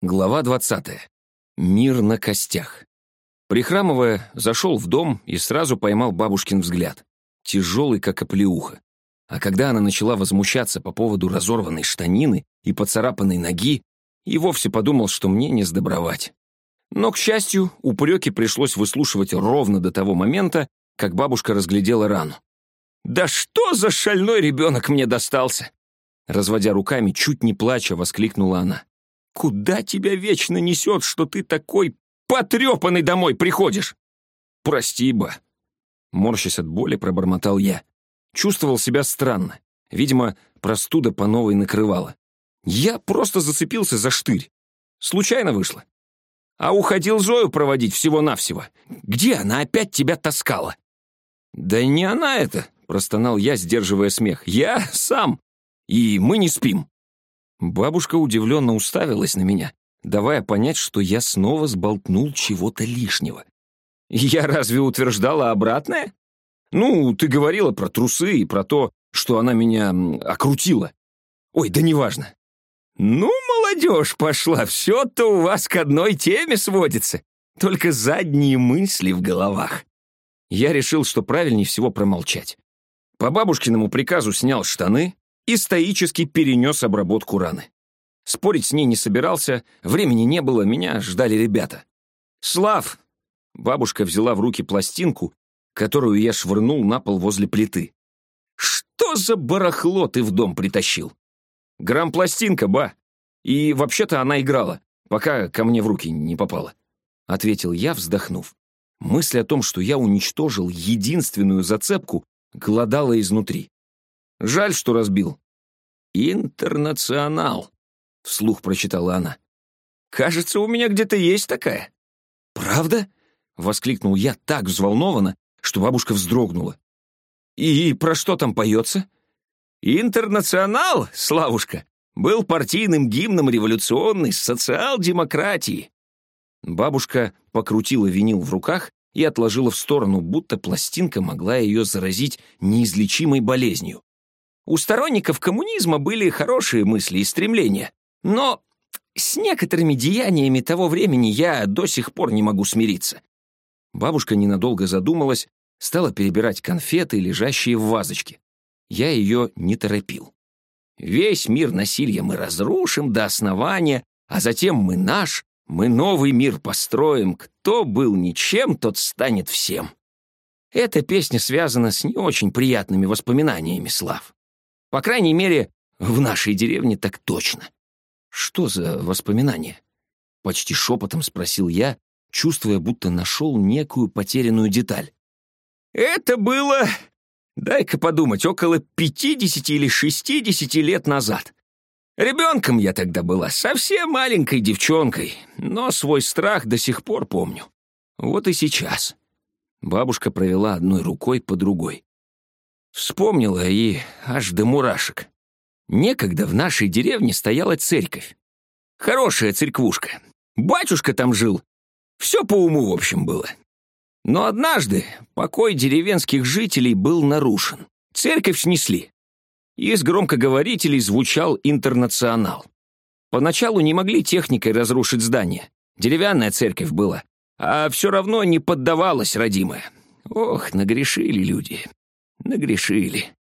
Глава 20. Мир на костях. Прихрамывая, зашел в дом и сразу поймал бабушкин взгляд. Тяжелый, как оплеуха. А когда она начала возмущаться по поводу разорванной штанины и поцарапанной ноги, и вовсе подумал, что мне не сдобровать. Но, к счастью, упреки пришлось выслушивать ровно до того момента, как бабушка разглядела рану. «Да что за шальной ребенок мне достался!» Разводя руками, чуть не плача, воскликнула она. Куда тебя вечно несет, что ты такой потрепанный домой приходишь? Прости, ба. Морщась от боли, пробормотал я. Чувствовал себя странно. Видимо, простуда по новой накрывала. Я просто зацепился за штырь. Случайно вышло. А уходил Зою проводить всего-навсего. Где она опять тебя таскала? Да не она это, простонал я, сдерживая смех. Я сам. И мы не спим. Бабушка удивленно уставилась на меня, давая понять, что я снова сболтнул чего-то лишнего. «Я разве утверждала обратное? Ну, ты говорила про трусы и про то, что она меня окрутила. Ой, да неважно. Ну, молодежь пошла, все-то у вас к одной теме сводится. Только задние мысли в головах. Я решил, что правильнее всего промолчать. По бабушкиному приказу снял штаны, и стоически перенес обработку раны. Спорить с ней не собирался, времени не было, меня ждали ребята. «Слав!» Бабушка взяла в руки пластинку, которую я швырнул на пол возле плиты. «Что за барахло ты в дом притащил?» «Грамм-пластинка, ба. И вообще-то она играла, пока ко мне в руки не попала», — ответил я, вздохнув. Мысль о том, что я уничтожил единственную зацепку, голодала изнутри. Жаль, что разбил. «Интернационал», — вслух прочитала она. «Кажется, у меня где-то есть такая». «Правда?» — воскликнул я так взволнованно, что бабушка вздрогнула. «И про что там поется?» «Интернационал, Славушка, был партийным гимном революционной социал-демократии». Бабушка покрутила винил в руках и отложила в сторону, будто пластинка могла ее заразить неизлечимой болезнью. У сторонников коммунизма были хорошие мысли и стремления, но с некоторыми деяниями того времени я до сих пор не могу смириться. Бабушка ненадолго задумалась, стала перебирать конфеты, лежащие в вазочке. Я ее не торопил. Весь мир насилия мы разрушим до основания, а затем мы наш, мы новый мир построим. Кто был ничем, тот станет всем. Эта песня связана с не очень приятными воспоминаниями, Слав. По крайней мере, в нашей деревне так точно. Что за воспоминания? Почти шепотом спросил я, чувствуя, будто нашел некую потерянную деталь. Это было, дай-ка подумать, около пятидесяти или шестидесяти лет назад. Ребенком я тогда была, совсем маленькой девчонкой, но свой страх до сих пор помню. Вот и сейчас. Бабушка провела одной рукой по другой. Вспомнила и аж до мурашек. Некогда в нашей деревне стояла церковь. Хорошая церквушка. Батюшка там жил. Все по уму, в общем, было. Но однажды покой деревенских жителей был нарушен. Церковь снесли. Из громкоговорителей звучал интернационал. Поначалу не могли техникой разрушить здание. Деревянная церковь была. А все равно не поддавалась, родимая. Ох, нагрешили люди нагрешили.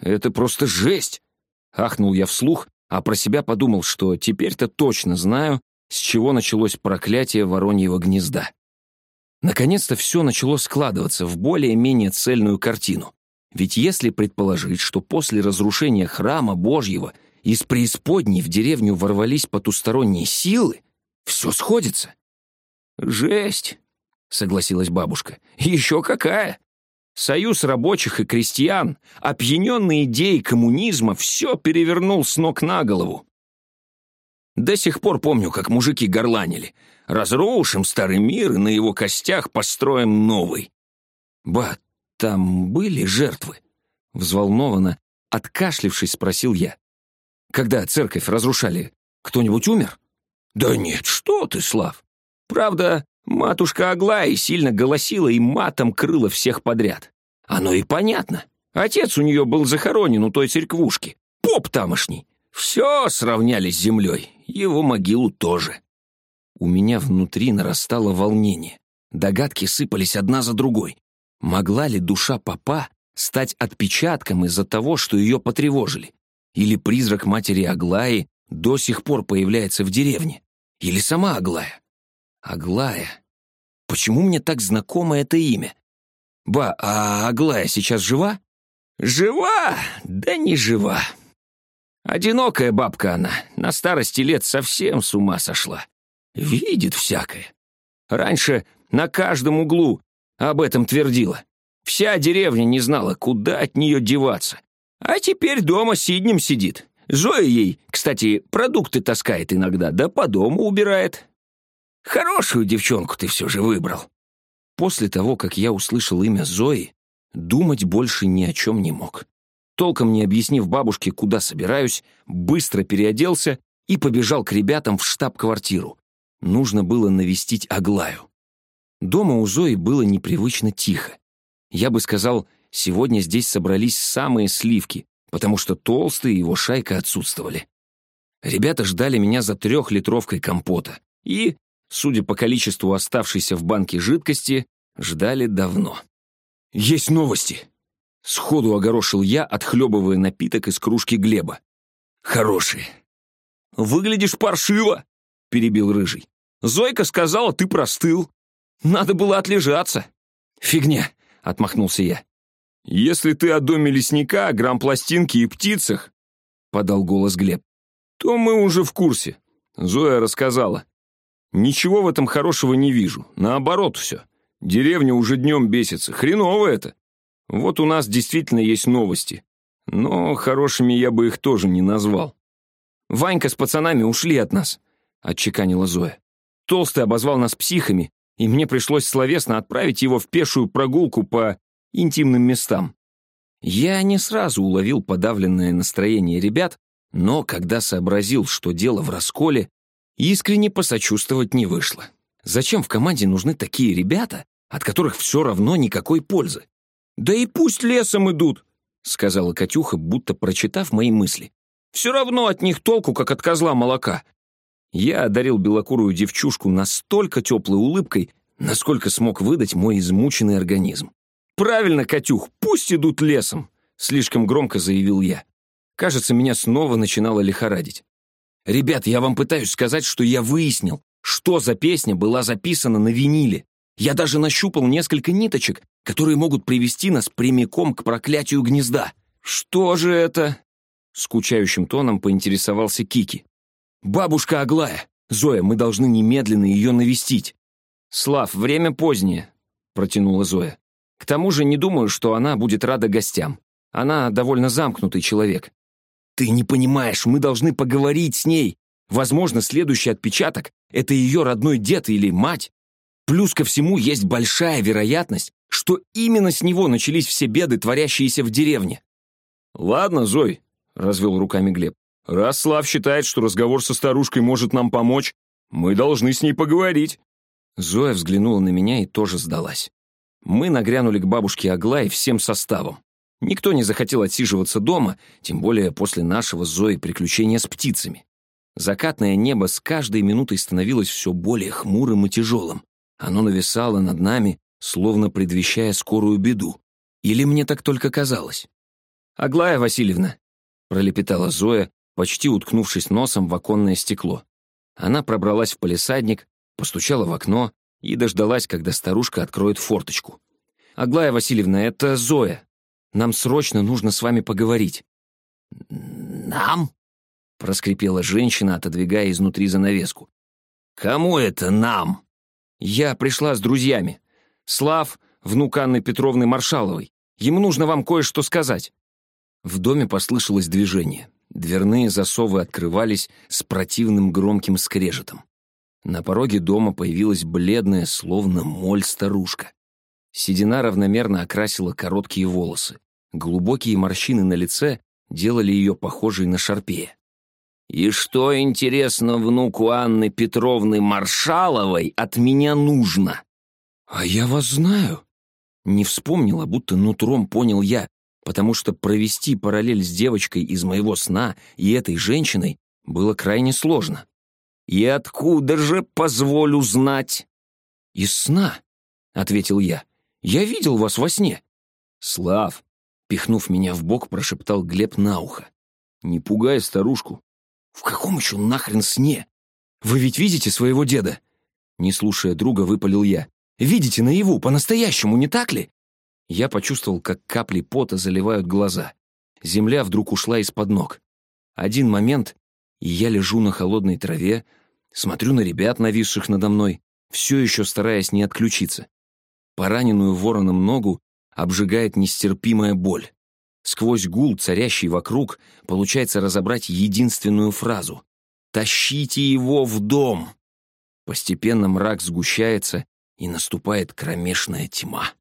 Это просто жесть! Ахнул я вслух, а про себя подумал, что теперь-то точно знаю, с чего началось проклятие вороньего гнезда. Наконец-то все начало складываться в более-менее цельную картину. Ведь если предположить, что после разрушения храма Божьего из преисподней в деревню ворвались потусторонние силы, все сходится. «Жесть!» — согласилась бабушка. «Еще какая! Союз рабочих и крестьян, опьяненный идеей коммунизма, все перевернул с ног на голову. До сих пор помню, как мужики горланили. Разрушим старый мир и на его костях построим новый. Ба, там были жертвы? Взволнованно, откашлившись, спросил я. Когда церковь разрушали, кто-нибудь умер? Да нет, что ты, Слав. Правда, Матушка Аглая сильно голосила и матом крыла всех подряд. Оно и понятно. Отец у нее был захоронен у той церквушки. Поп тамошний. Все сравняли с землей. его могилу тоже. У меня внутри нарастало волнение. Догадки сыпались одна за другой. Могла ли душа папа стать отпечатком из-за того, что ее потревожили? Или призрак матери Аглаи до сих пор появляется в деревне? Или сама Аглая? Аглая. Почему мне так знакомо это имя? Ба, а Аглая сейчас жива? Жива? Да не жива. Одинокая бабка она, на старости лет совсем с ума сошла. Видит всякое. Раньше на каждом углу об этом твердила. Вся деревня не знала, куда от нее деваться. А теперь дома сиднем сидит. Зоя ей, кстати, продукты таскает иногда, да по дому убирает. Хорошую девчонку ты все же выбрал. После того, как я услышал имя Зои, думать больше ни о чем не мог. Толком не объяснив бабушке, куда собираюсь, быстро переоделся и побежал к ребятам в штаб-квартиру. Нужно было навестить Аглаю. Дома у Зои было непривычно тихо. Я бы сказал, сегодня здесь собрались самые сливки, потому что толстые его шайка отсутствовали. Ребята ждали меня за трехлитровкой компота и, судя по количеству оставшейся в банке жидкости, ждали давно. «Есть новости!» — сходу огорошил я, отхлебывая напиток из кружки Глеба. «Хорошие!» «Выглядишь паршиво!» — перебил Рыжий. «Зойка сказала, ты простыл. Надо было отлежаться». «Фигня!» — отмахнулся я. «Если ты о доме лесника, грампластинке и птицах», — подал голос Глеб, «то мы уже в курсе. Зоя рассказала. Ничего в этом хорошего не вижу. Наоборот все. Деревня уже днем бесится. Хреново это. Вот у нас действительно есть новости. Но хорошими я бы их тоже не назвал. Ванька с пацанами ушли от нас», — отчеканила Зоя. Толстый обозвал нас психами, и мне пришлось словесно отправить его в пешую прогулку по интимным местам. Я не сразу уловил подавленное настроение ребят, но когда сообразил, что дело в расколе, искренне посочувствовать не вышло. Зачем в команде нужны такие ребята, от которых все равно никакой пользы? «Да и пусть лесом идут», — сказала Катюха, будто прочитав мои мысли. «Все равно от них толку, как от козла молока». Я одарил белокурую девчушку настолько теплой улыбкой, насколько смог выдать мой измученный организм. «Правильно, Катюх, пусть идут лесом», — слишком громко заявил я. Кажется, меня снова начинало лихорадить. «Ребят, я вам пытаюсь сказать, что я выяснил, что за песня была записана на виниле. Я даже нащупал несколько ниточек, которые могут привести нас прямиком к проклятию гнезда. Что же это?» Скучающим тоном поинтересовался Кики. «Бабушка Аглая! Зоя, мы должны немедленно ее навестить!» «Слав, время позднее», — протянула Зоя. К тому же не думаю, что она будет рада гостям. Она довольно замкнутый человек. Ты не понимаешь, мы должны поговорить с ней. Возможно, следующий отпечаток — это ее родной дед или мать. Плюс ко всему есть большая вероятность, что именно с него начались все беды, творящиеся в деревне. «Ладно, Зой», — развел руками Глеб. «Раз Слав считает, что разговор со старушкой может нам помочь, мы должны с ней поговорить». Зоя взглянула на меня и тоже сдалась. Мы нагрянули к бабушке Аглае всем составом. Никто не захотел отсиживаться дома, тем более после нашего Зоей приключения с птицами. Закатное небо с каждой минутой становилось все более хмурым и тяжелым. Оно нависало над нами, словно предвещая скорую беду. Или мне так только казалось? «Аглая Васильевна», — пролепетала Зоя, почти уткнувшись носом в оконное стекло. Она пробралась в палисадник, постучала в окно, и дождалась, когда старушка откроет форточку. «Аглая Васильевна, это Зоя. Нам срочно нужно с вами поговорить». «Нам?» — проскрипела женщина, отодвигая изнутри занавеску. «Кому это нам?» «Я пришла с друзьями. Слав, внук Анны Петровны Маршаловой. Ему нужно вам кое-что сказать». В доме послышалось движение. Дверные засовы открывались с противным громким скрежетом. На пороге дома появилась бледная, словно моль старушка. Седина равномерно окрасила короткие волосы. Глубокие морщины на лице делали ее похожей на шарпея. «И что, интересно, внуку Анны Петровны Маршаловой от меня нужно?» «А я вас знаю». Не вспомнила, будто нутром понял я, потому что провести параллель с девочкой из моего сна и этой женщиной было крайне сложно. И откуда же, позволю знать?» «Из сна», — ответил я. «Я видел вас во сне». «Слав», — пихнув меня в бок, прошептал Глеб на ухо. «Не пугай старушку». «В каком еще нахрен сне? Вы ведь видите своего деда?» Не слушая друга, выпалил я. «Видите наяву, по-настоящему, не так ли?» Я почувствовал, как капли пота заливают глаза. Земля вдруг ушла из-под ног. Один момент, и я лежу на холодной траве, смотрю на ребят, нависших надо мной, все еще стараясь не отключиться. Пораненную вороном ногу обжигает нестерпимая боль. Сквозь гул, царящий вокруг, получается разобрать единственную фразу. «Тащите его в дом!» Постепенно мрак сгущается, и наступает кромешная тьма.